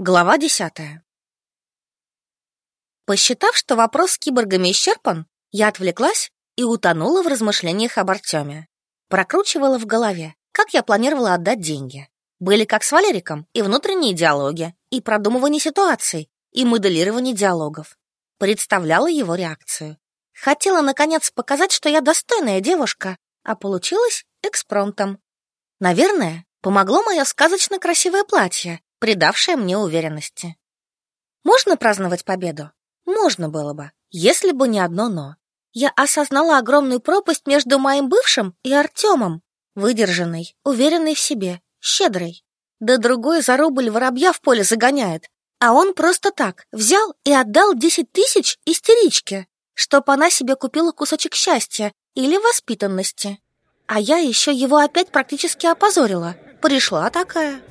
Глава десятая. Посчитав, что вопрос с киборгами исчерпан, я отвлеклась и утонула в размышлениях об Артеме. Прокручивала в голове, как я планировала отдать деньги. Были как с Валериком и внутренние диалоги, и продумывание ситуаций, и моделирование диалогов. Представляла его реакцию. Хотела, наконец, показать, что я достойная девушка, а получилось экспромтом. Наверное, помогло мое сказочно красивое платье, придавшая мне уверенности. Можно праздновать победу? Можно было бы, если бы не одно «но». Я осознала огромную пропасть между моим бывшим и Артемом, выдержанный, уверенный в себе, щедрый. Да другой за рубль воробья в поле загоняет, а он просто так взял и отдал десять тысяч истеричке, чтоб она себе купила кусочек счастья или воспитанности. А я еще его опять практически опозорила. Пришла такая.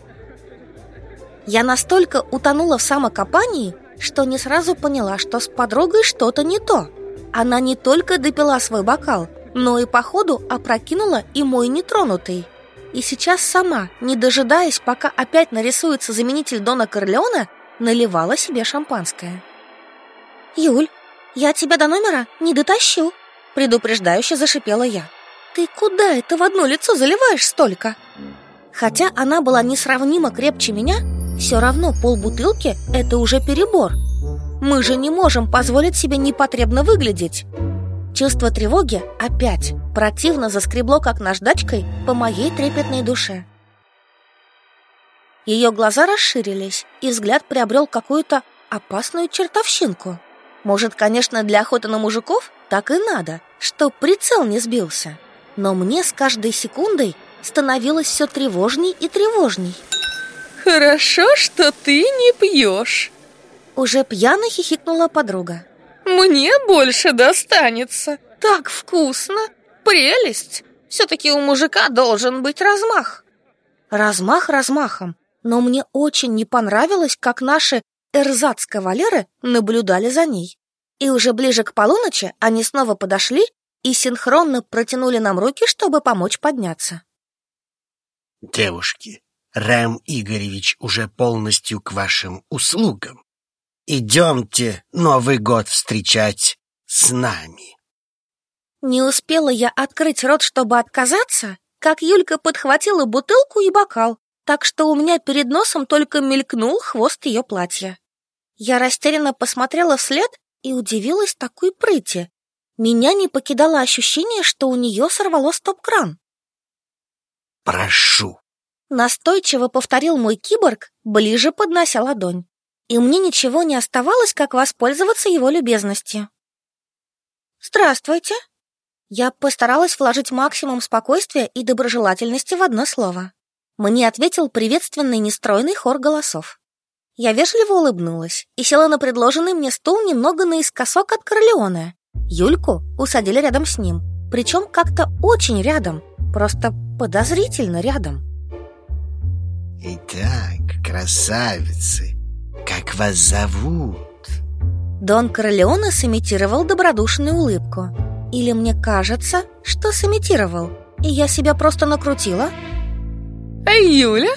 Я настолько утонула в самокопании, что не сразу поняла, что с подругой что-то не то. Она не только допила свой бокал, но и по ходу опрокинула и мой нетронутый. И сейчас сама, не дожидаясь, пока опять нарисуется заменитель Дона Корлеона, наливала себе шампанское. «Юль, я тебя до номера не дотащу», — предупреждающе зашипела я. «Ты куда это в одно лицо заливаешь столько?» Хотя она была несравнимо крепче меня, все равно полбутылки – это уже перебор. Мы же не можем позволить себе непотребно выглядеть. Чувство тревоги опять противно заскребло, как наждачкой, по моей трепетной душе. Ее глаза расширились, и взгляд приобрел какую-то опасную чертовщинку. Может, конечно, для охоты на мужиков так и надо, чтоб прицел не сбился. Но мне с каждой секундой становилось все тревожней и тревожней. Хорошо, что ты не пьешь. Уже пьяно хихикнула подруга. Мне больше достанется. Так вкусно. Прелесть. Все-таки у мужика должен быть размах. Размах размахом. Но мне очень не понравилось, как наши эрзац-кавалеры наблюдали за ней. И уже ближе к полуночи они снова подошли и синхронно протянули нам руки, чтобы помочь подняться. Девушки, Рэм Игоревич уже полностью к вашим услугам. Идемте Новый год встречать с нами. Не успела я открыть рот, чтобы отказаться, как Юлька подхватила бутылку и бокал, так что у меня перед носом только мелькнул хвост ее платья. Я растерянно посмотрела вслед и удивилась такой прыти. Меня не покидало ощущение, что у нее сорвало стоп-кран. «Прошу», Настойчиво повторил мой киборг, ближе поднося ладонь. И мне ничего не оставалось, как воспользоваться его любезностью. «Здравствуйте!» Я постаралась вложить максимум спокойствия и доброжелательности в одно слово. Мне ответил приветственный нестройный хор голосов. Я вежливо улыбнулась и села на предложенный мне стул немного наискосок от Корлеоне. Юльку усадили рядом с ним, причем как-то очень рядом, просто подозрительно рядом. Итак, красавицы, как вас зовут? Дон Корлеоне сымитировал добродушную улыбку. Или мне кажется, что сымитировал, и я себя просто накрутила? Эй, Юля?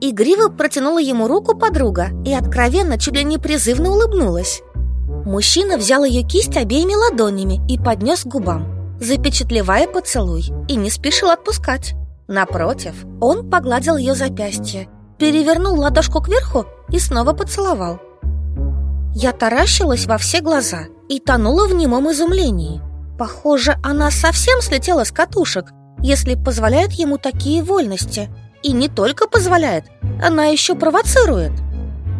Игриво протянула ему руку подруга и откровенно, чуть ли не призывно улыбнулась. Мужчина взял ее кисть обеими ладонями и поднес к губам, запечатлевая поцелуй, и не спешил отпускать. Напротив, он погладил ее запястье, перевернул ладошку кверху и снова поцеловал. Я таращилась во все глаза и тонула в немом изумлении. Похоже, она совсем слетела с катушек, если позволяет ему такие вольности. И не только позволяет, она еще провоцирует.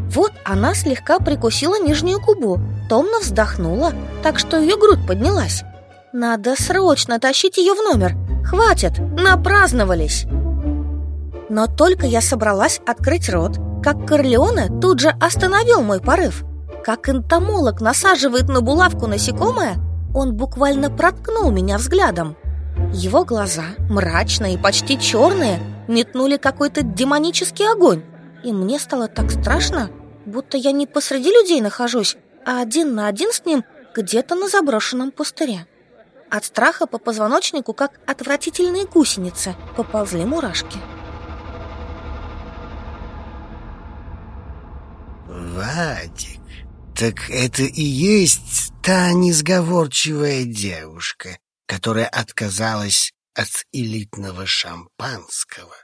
Вот она слегка прикусила нижнюю губу, томно вздохнула, так что ее грудь поднялась. Надо срочно тащить ее в номер, Хватит, напраздновались. Но только я собралась открыть рот Как Корлеоне тут же остановил мой порыв. Как энтомолог насаживает на булавку насекомое Он буквально проткнул меня взглядом. Его глаза, мрачные и почти черные Метнули какой-то демонический огонь. И мне стало так страшно Будто я не посреди людей нахожусь А один на один с ним где-то на заброшенном пустыре от страха по позвоночнику, как отвратительные гусеницы, поползли мурашки. Вадик, так это и есть та несговорчивая девушка, которая отказалась от элитного шампанского.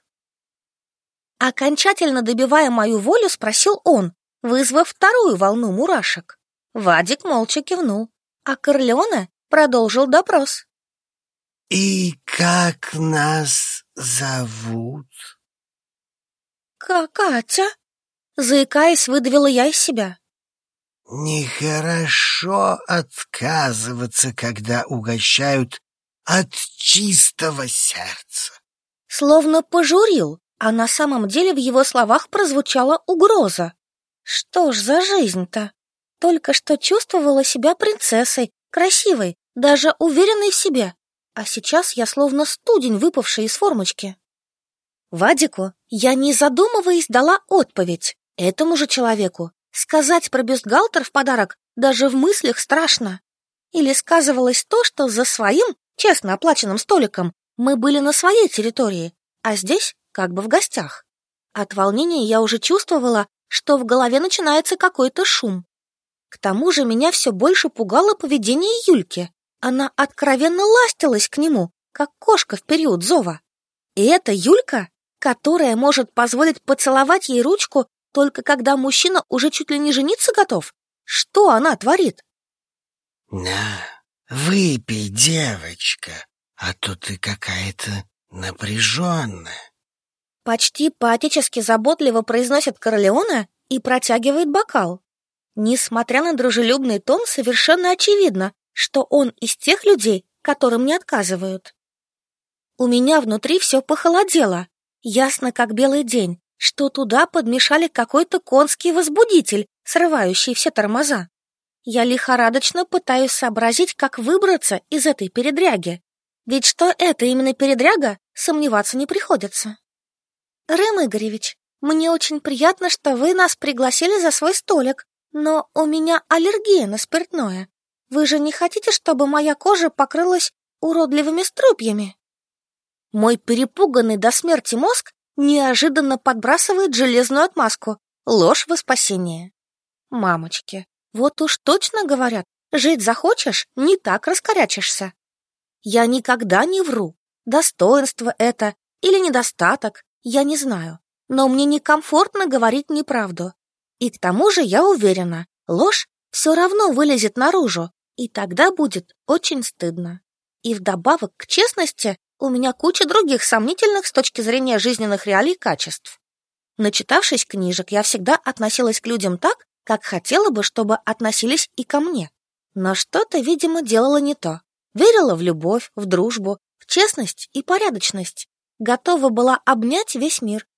Окончательно добивая мою волю, спросил он, вызвав вторую волну мурашек. Вадик молча кивнул, а Корлеоне продолжил допрос. «И как нас зовут?» «Как Катя?» Заикаясь, выдавила я из себя. Нехорошо отказываться, когда угощают от чистого сердца. Словно пожурил, а на самом деле в его словах прозвучала угроза. Что ж за жизнь-то? Только что чувствовала себя принцессой, красивой, даже уверенной в себе. А сейчас я словно студень, выпавший из формочки. Вадику я, не задумываясь, дала отповедь. Этому же человеку сказать про бюстгальтер в подарок даже в мыслях страшно. Или сказывалось то, что за своим, честно оплаченным столиком мы были на своей территории, а здесь как бы в гостях. От волнения я уже чувствовала, что в голове начинается какой-то шум. К тому же меня все больше пугало поведение Юльки. Она откровенно ластилась к нему, как кошка в период зова. И это Юлька, которая может позволить поцеловать ей ручку только когда мужчина уже чуть ли не жениться готов? Что она творит? На, выпей, девочка, а то ты какая-то напряженная. Почти по-отечески заботливо произносит Королеона и протягивает бокал. Несмотря на дружелюбный тон, совершенно очевидно, что он из тех людей, которым не отказывают. У меня внутри все похолодело, ясно как белый день, что туда подмешали какой-то конский возбудитель, срывающий все тормоза. Я лихорадочно пытаюсь сообразить, как выбраться из этой передряги. Ведь что это именно передряга, сомневаться не приходится. Рэм Игоревич, мне очень приятно, что вы нас пригласили за свой столик, но у меня аллергия на спиртное. Вы же не хотите, чтобы моя кожа покрылась уродливыми струпьями? Мой перепуганный до смерти мозг неожиданно подбрасывает железную отмазку. Ложь во спасение. Мамочки, вот уж точно говорят, жить захочешь, не так раскорячишься. Я никогда не вру. Достоинство это или недостаток, я не знаю. Но мне некомфортно говорить неправду. И к тому же я уверена, ложь все равно вылезет наружу, и тогда будет очень стыдно. И вдобавок к честности у меня куча других сомнительных с точки зрения жизненных реалий качеств. Начитавшись книжек, я всегда относилась к людям так, как хотела бы, чтобы относились и ко мне. Но что-то, видимо, делала не то. Верила в любовь, в дружбу, в честность и порядочность. Готова была обнять весь мир.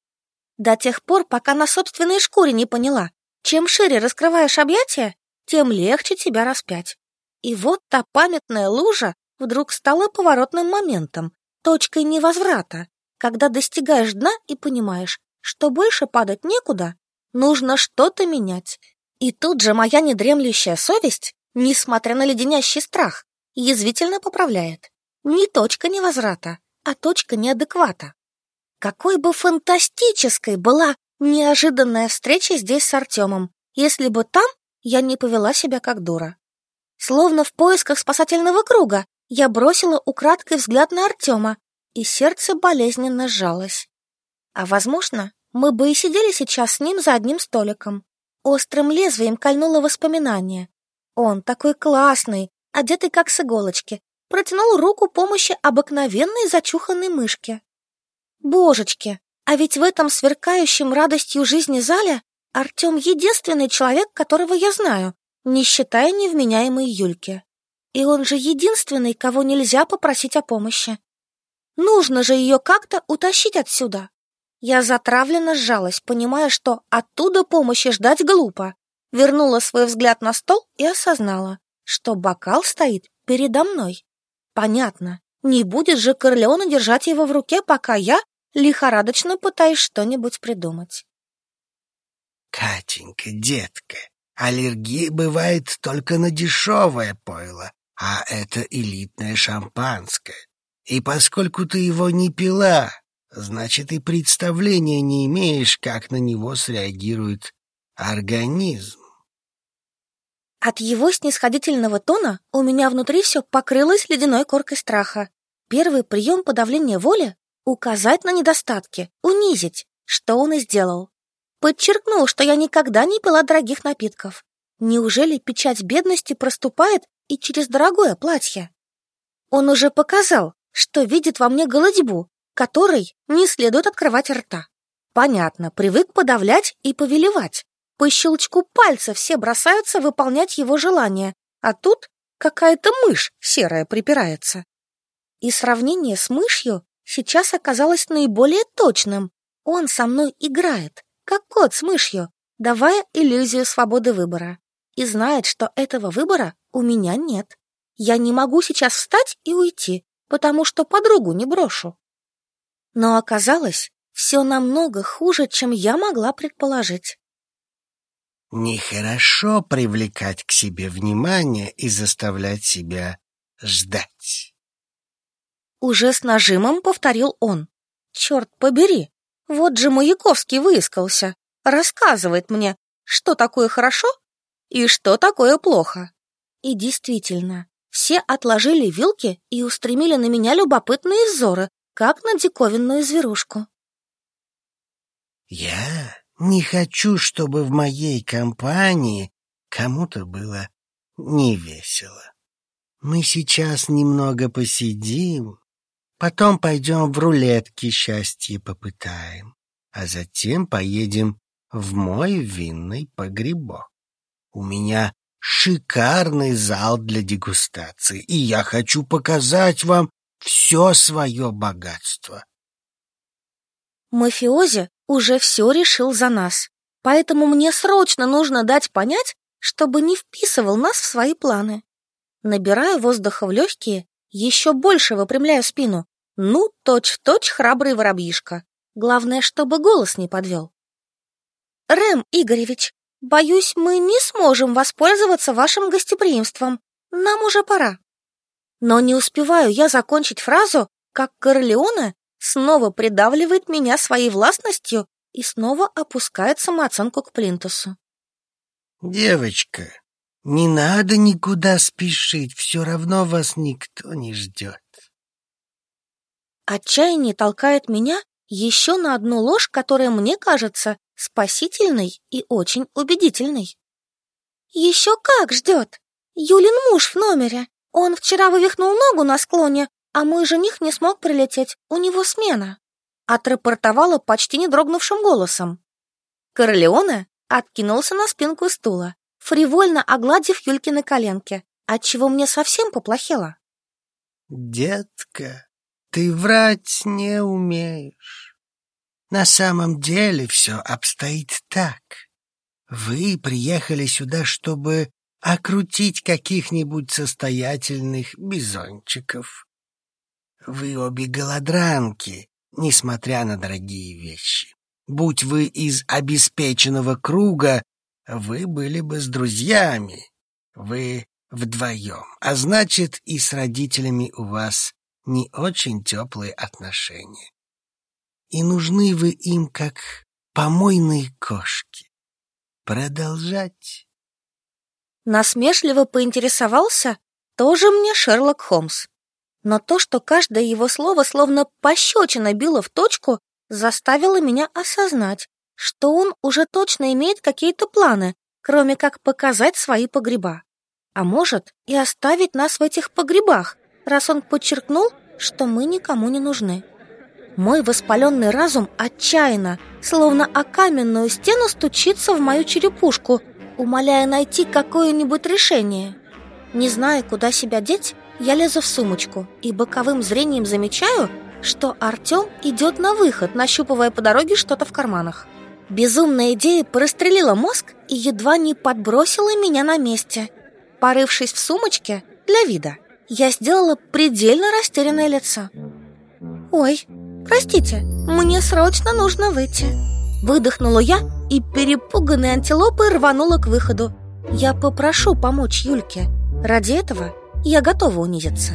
До тех пор, пока на собственной шкуре не поняла, чем шире раскрываешь объятия, тем легче тебя распять. И вот та памятная лужа вдруг стала поворотным моментом, точкой невозврата, когда достигаешь дна и понимаешь, что больше падать некуда, нужно что-то менять. И тут же моя недремлющая совесть, несмотря на леденящий страх, язвительно поправляет. Не точка невозврата, а точка неадеквата. Какой бы фантастической была неожиданная встреча здесь с Артемом, если бы там я не повела себя как дура. Словно в поисках спасательного круга, я бросила украдкой взгляд на Артема, и сердце болезненно сжалось. А, возможно, мы бы и сидели сейчас с ним за одним столиком. Острым лезвием кольнуло воспоминание. Он такой классный, одетый как с иголочки, протянул руку помощи обыкновенной зачуханной мышке. Божечки, а ведь в этом сверкающем радостью жизни зале Артем единственный человек, которого я знаю, не считая невменяемой Юльки. И он же единственный, кого нельзя попросить о помощи. Нужно же ее как-то утащить отсюда. Я затравленно сжалась, понимая, что оттуда помощи ждать глупо. Вернула свой взгляд на стол и осознала, что бокал стоит передо мной. Понятно, не будет же Корлеона держать его в руке, пока я лихорадочно пытаюсь что-нибудь придумать. Катенька, детка, аллергия бывает только на дешевое пойло, а это элитное шампанское. И поскольку ты его не пила, значит и представления не имеешь, как на него среагирует организм. От его снисходительного тона у меня внутри все покрылось ледяной коркой страха. Первый прием подавления воли — указать на недостатки, унизить, что он и сделал. Подчеркнул, что я никогда не пила дорогих напитков. Неужели печать бедности проступает и через дорогое платье? Он уже показал, что видит во мне голодьбу, которой не следует открывать рта. Понятно, привык подавлять и повелевать. По щелчку пальца все бросаются выполнять его желания, а тут какая-то мышь серая припирается. И сравнение с мышью сейчас оказалось наиболее точным. Он со мной играет, как кот с мышью, давая иллюзию свободы выбора. И знает, что этого выбора у меня нет. Я не могу сейчас встать и уйти, потому что подругу не брошу. Но оказалось, все намного хуже, чем я могла предположить. Нехорошо привлекать к себе внимание и заставлять себя ждать. Уже с нажимом повторил он. Черт побери, вот же Маяковский выискался. Рассказывает мне, что такое хорошо и что такое плохо. И действительно, все отложили вилки и устремили на меня любопытные взоры, как на диковинную зверушку. Я не хочу, чтобы в моей компании кому-то было невесело. Мы сейчас немного посидим, потом пойдем в рулетки счастье попытаем, а затем поедем в мой винный погребок. У меня шикарный зал для дегустации, и я хочу показать вам все свое богатство. Мафиози уже все решил за нас, поэтому мне срочно нужно дать понять, чтобы не вписывал нас в свои планы. Набираю воздуха в легкие, еще больше выпрямляю спину. Ну, точь-в-точь храбрый воробьишка. Главное, чтобы голос не подвел. Рэм Игоревич, боюсь, мы не сможем воспользоваться вашим гостеприимством. Нам уже пора. Но не успеваю я закончить фразу, как Корлеоне снова придавливает меня своей властностью и снова опускает самооценку к плинтусу. Девочка, не надо никуда спешить, все равно вас никто не ждет. Отчаяние толкает меня еще на одну ложь, которая мне кажется спасительной и очень убедительной. Еще как ждет! Юлин муж в номере. Он вчера вывихнул ногу на склоне, а мой жених не смог прилететь, у него смена. Отрапортовала почти не дрогнувшим голосом. Корлеоне откинулся на спинку стула, фривольно огладив Юльки на коленке, отчего мне совсем поплохело. «Детка, ты врать не умеешь. На самом деле все обстоит так. Вы приехали сюда, чтобы окрутить каких-нибудь состоятельных бизончиков. Вы обе голодранки, несмотря на дорогие вещи. Будь вы из обеспеченного круга, вы были бы с друзьями. Вы вдвоем, а значит, и с родителями у вас не очень теплые отношения. И нужны вы им как помойные кошки. Продолжать. Насмешливо поинтересовался тоже мне Шерлок Холмс но то, что каждое его слово словно пощечина било в точку, заставило меня осознать, что он уже точно имеет какие-то планы, кроме как показать свои погреба. А может, и оставить нас в этих погребах, раз он подчеркнул, что мы никому не нужны. Мой воспаленный разум отчаянно, словно о каменную стену, стучится в мою черепушку, умоляя найти какое-нибудь решение. Не зная, куда себя деть, я лезу в сумочку и боковым зрением замечаю, что Артем идет на выход, нащупывая по дороге что-то в карманах. Безумная идея прострелила мозг и едва не подбросила меня на месте. Порывшись в сумочке, для вида, я сделала предельно растерянное лицо. «Ой, простите, мне срочно нужно выйти». Выдохнула я и перепуганной антилопой рванула к выходу. Я попрошу помочь Юльке. Ради этого я готова унизиться.